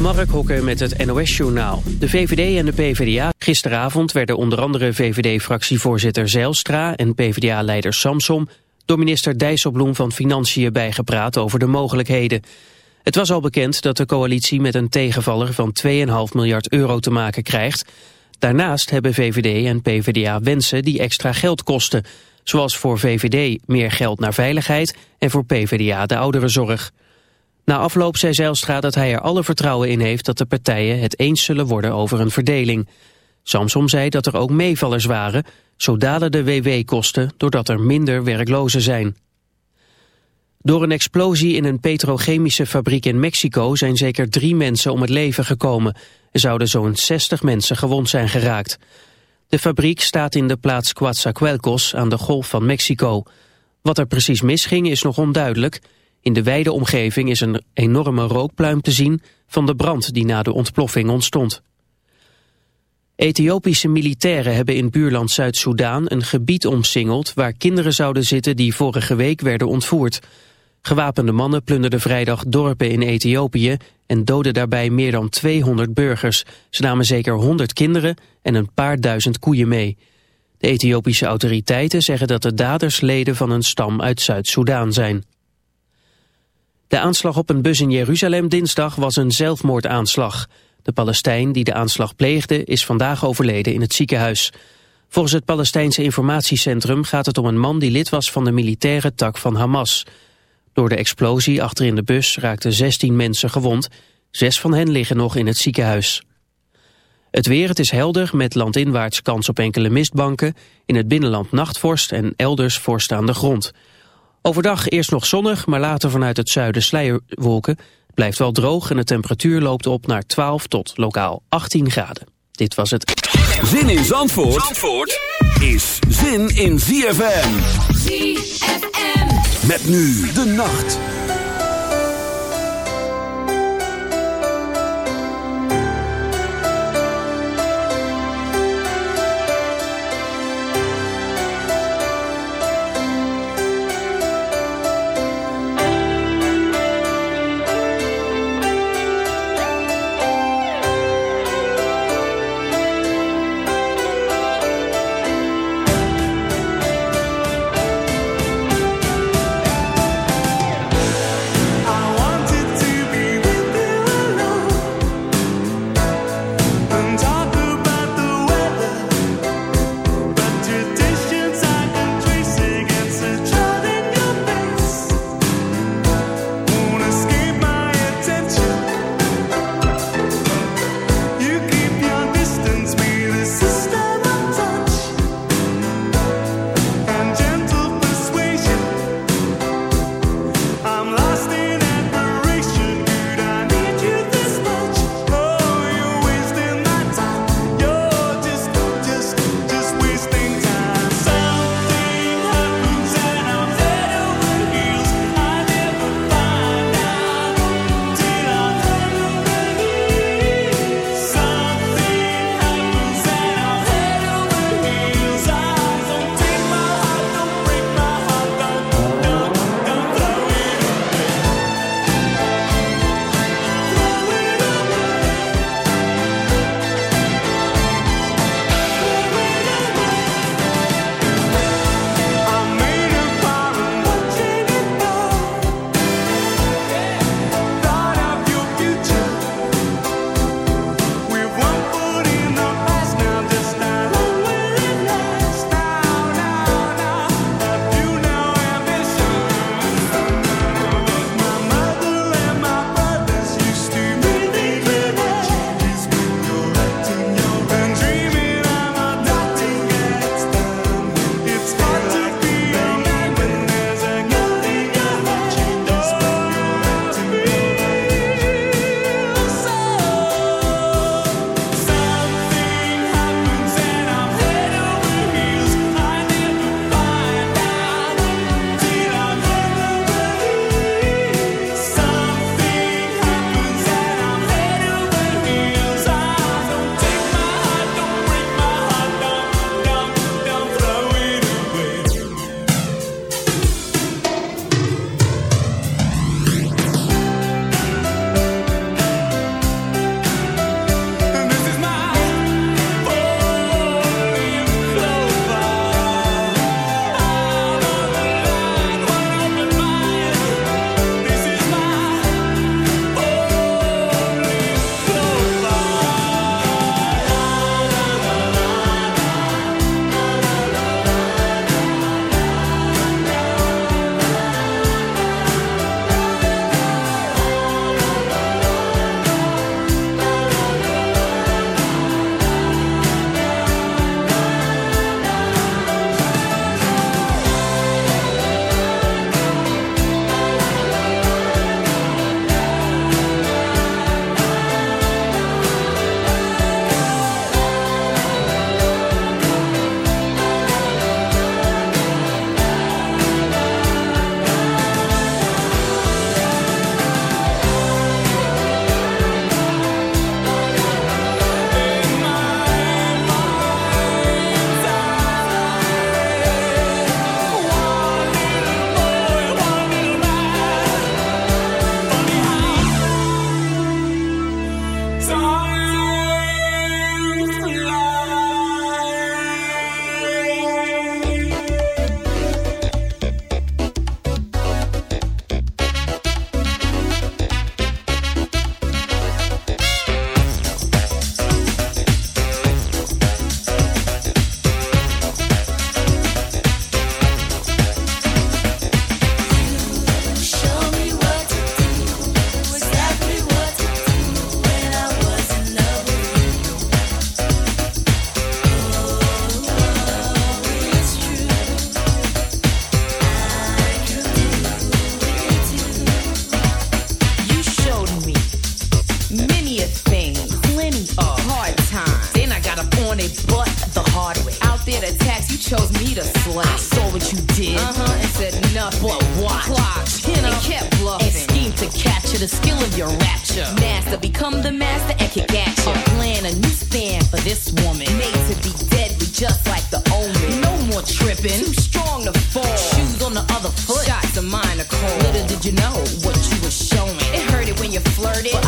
Mark Hokker met het NOS-journaal. De VVD en de PvdA. Gisteravond werden onder andere VVD-fractievoorzitter Zijlstra... en PvdA-leider Samsom door minister Dijsselbloem van Financiën bijgepraat over de mogelijkheden. Het was al bekend dat de coalitie met een tegenvaller van 2,5 miljard euro te maken krijgt. Daarnaast hebben VVD en PvdA wensen die extra geld kosten... zoals voor VVD meer geld naar veiligheid en voor PvdA de ouderenzorg. Na afloop zei Zijlstra dat hij er alle vertrouwen in heeft dat de partijen het eens zullen worden over een verdeling. Samsom zei dat er ook meevallers waren, zo dalen de WW-kosten doordat er minder werklozen zijn. Door een explosie in een petrochemische fabriek in Mexico zijn zeker drie mensen om het leven gekomen. Er zouden zo'n 60 mensen gewond zijn geraakt. De fabriek staat in de plaats Coatzacoalcos aan de golf van Mexico. Wat er precies misging is nog onduidelijk... In de wijde omgeving is een enorme rookpluim te zien van de brand die na de ontploffing ontstond. Ethiopische militairen hebben in buurland Zuid-Soedan een gebied omsingeld waar kinderen zouden zitten die vorige week werden ontvoerd. Gewapende mannen plunderden vrijdag dorpen in Ethiopië en doden daarbij meer dan 200 burgers. Ze namen zeker 100 kinderen en een paar duizend koeien mee. De Ethiopische autoriteiten zeggen dat de daders leden van een stam uit Zuid-Soedan zijn. De aanslag op een bus in Jeruzalem dinsdag was een zelfmoordaanslag. De Palestijn die de aanslag pleegde is vandaag overleden in het ziekenhuis. Volgens het Palestijnse informatiecentrum gaat het om een man die lid was van de militaire tak van Hamas. Door de explosie achterin de bus raakten 16 mensen gewond. Zes van hen liggen nog in het ziekenhuis. Het weer, het is helder met landinwaarts kans op enkele mistbanken. In het binnenland nachtvorst en elders vorst aan de grond. Overdag eerst nog zonnig, maar later vanuit het zuiden sluierwolken. Het blijft wel droog en de temperatuur loopt op naar 12 tot lokaal 18 graden. Dit was het. Zin in Zandvoort, Zandvoort is zin in ZFM. ZFM. Met nu de nacht.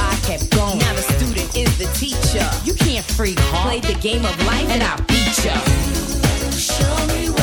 I kept going. Now the student is the teacher. You can't freak, huh? Played the game of life and I beat ya. Show me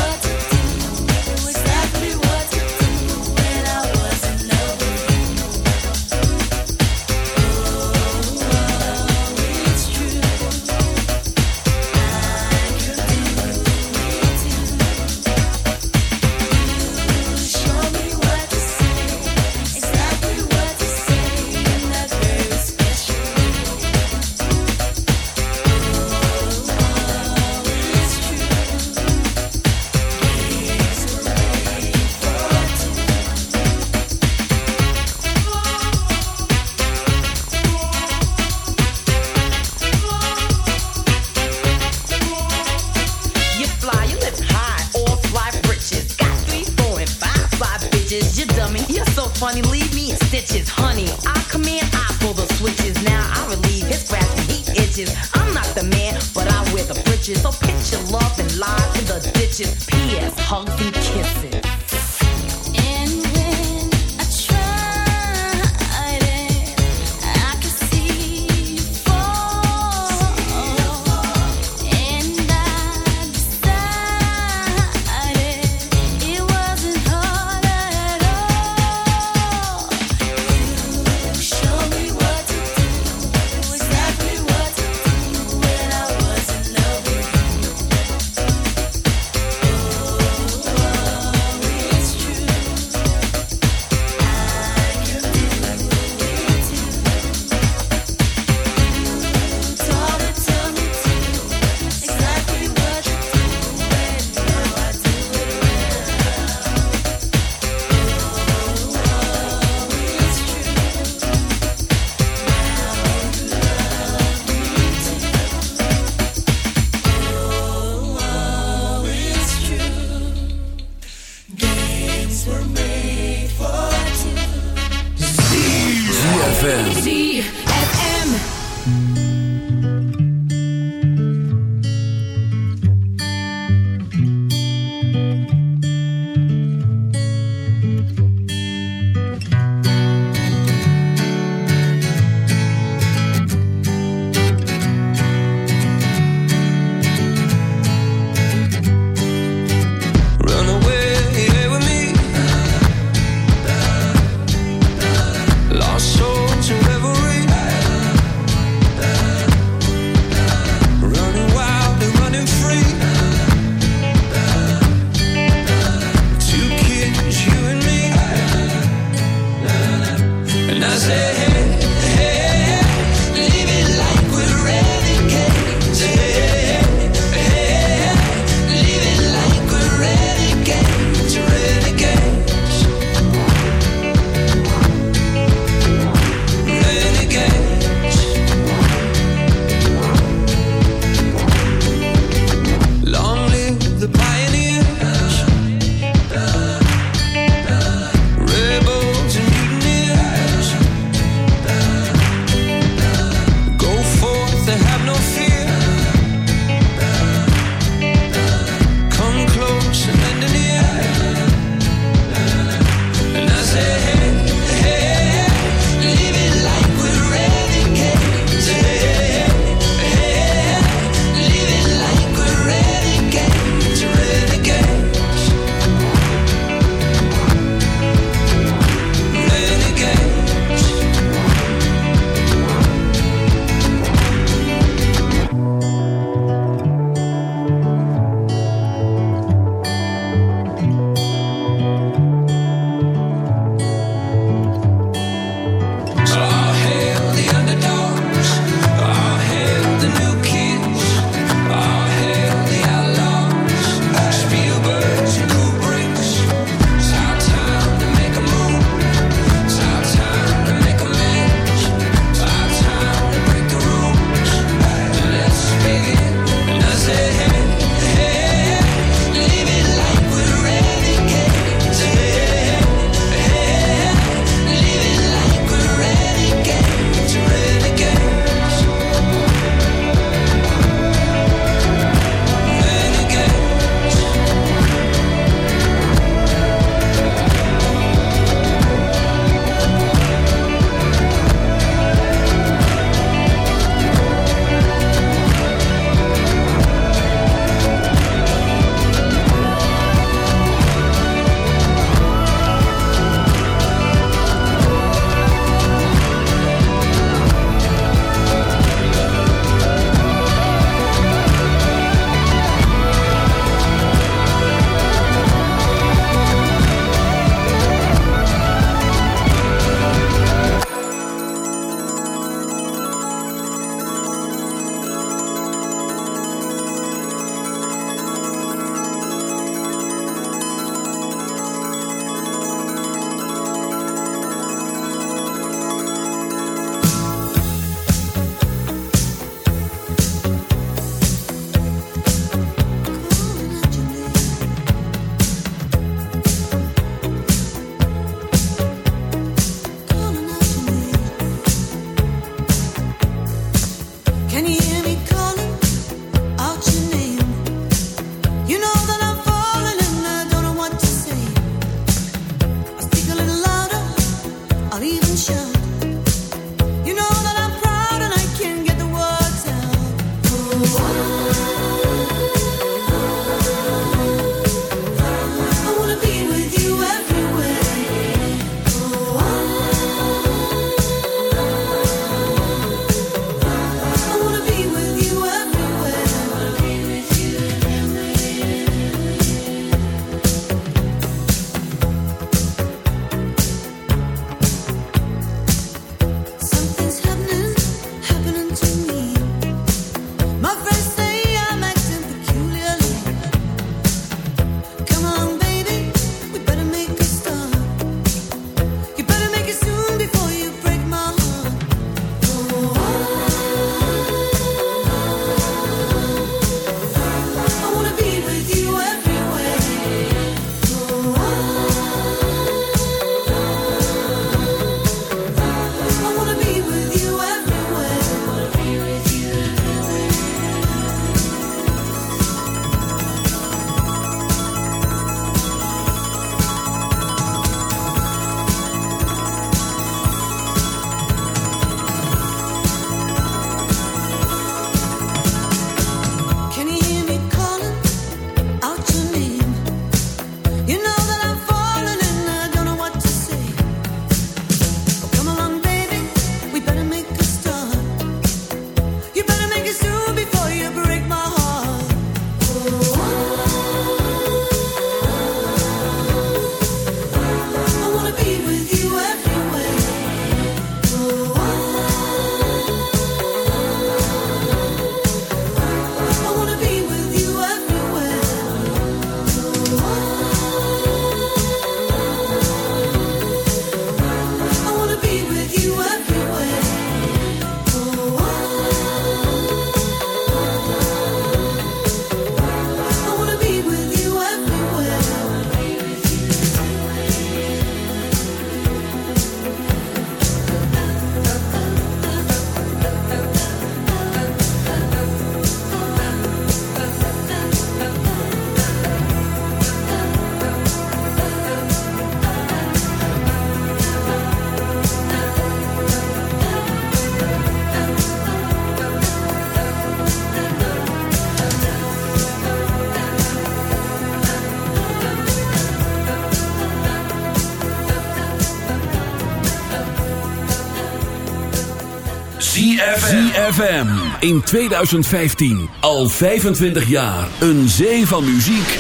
ZFM in 2015 al 25 jaar een zee van muziek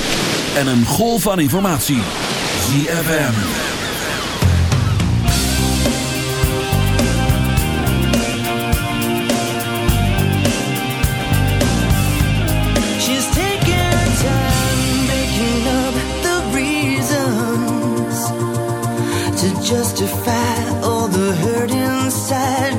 en een golf van informatie. ZFM. She's taking time making up the reasons to justify all the hurt inside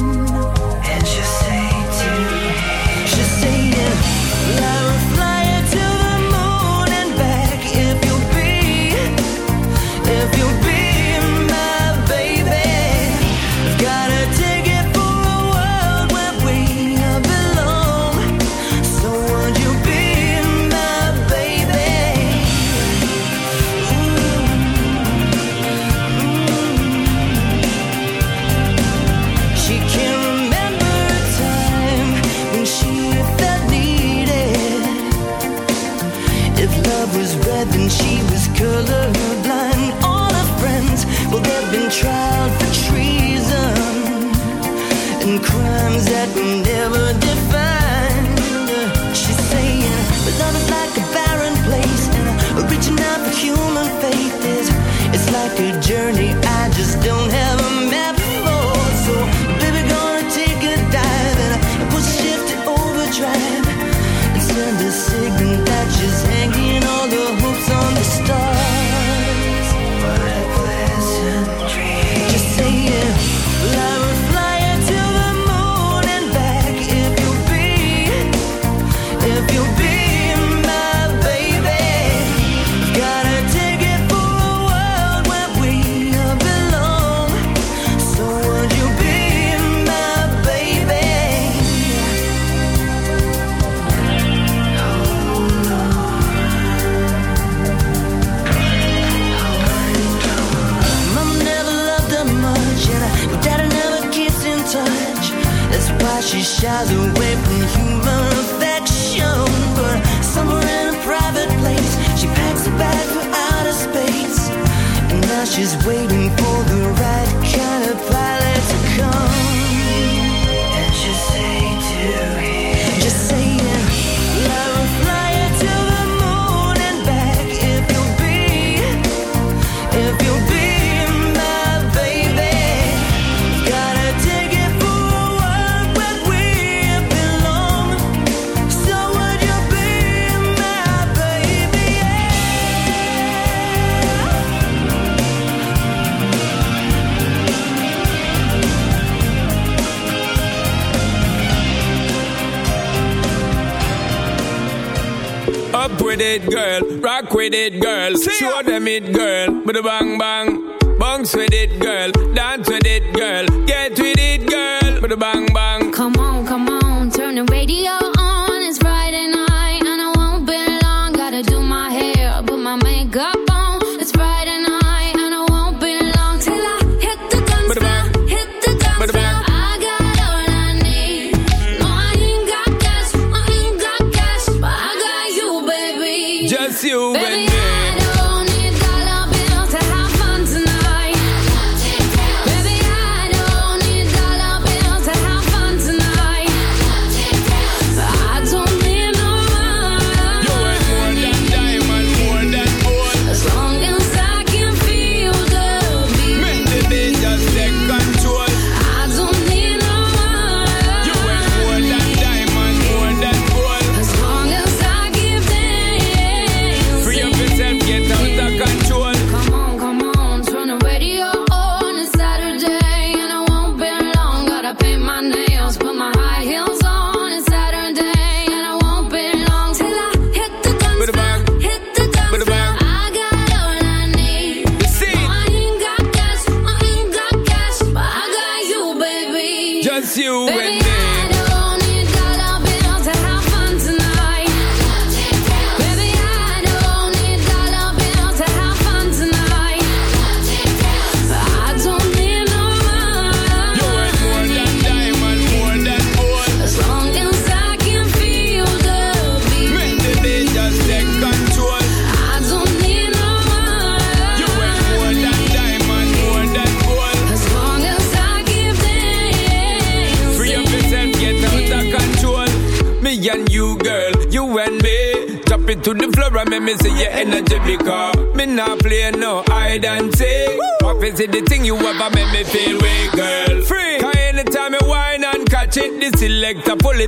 with it, girl. Show them it, girl. With a bang bang.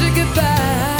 To get by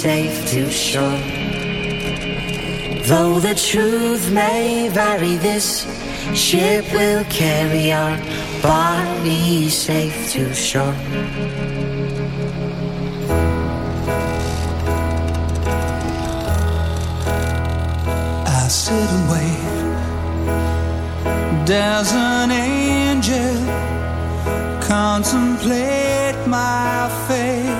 safe to shore. Though the truth may vary, this ship will carry our bodies safe to shore. I sit and wait. Does an angel contemplate my fate?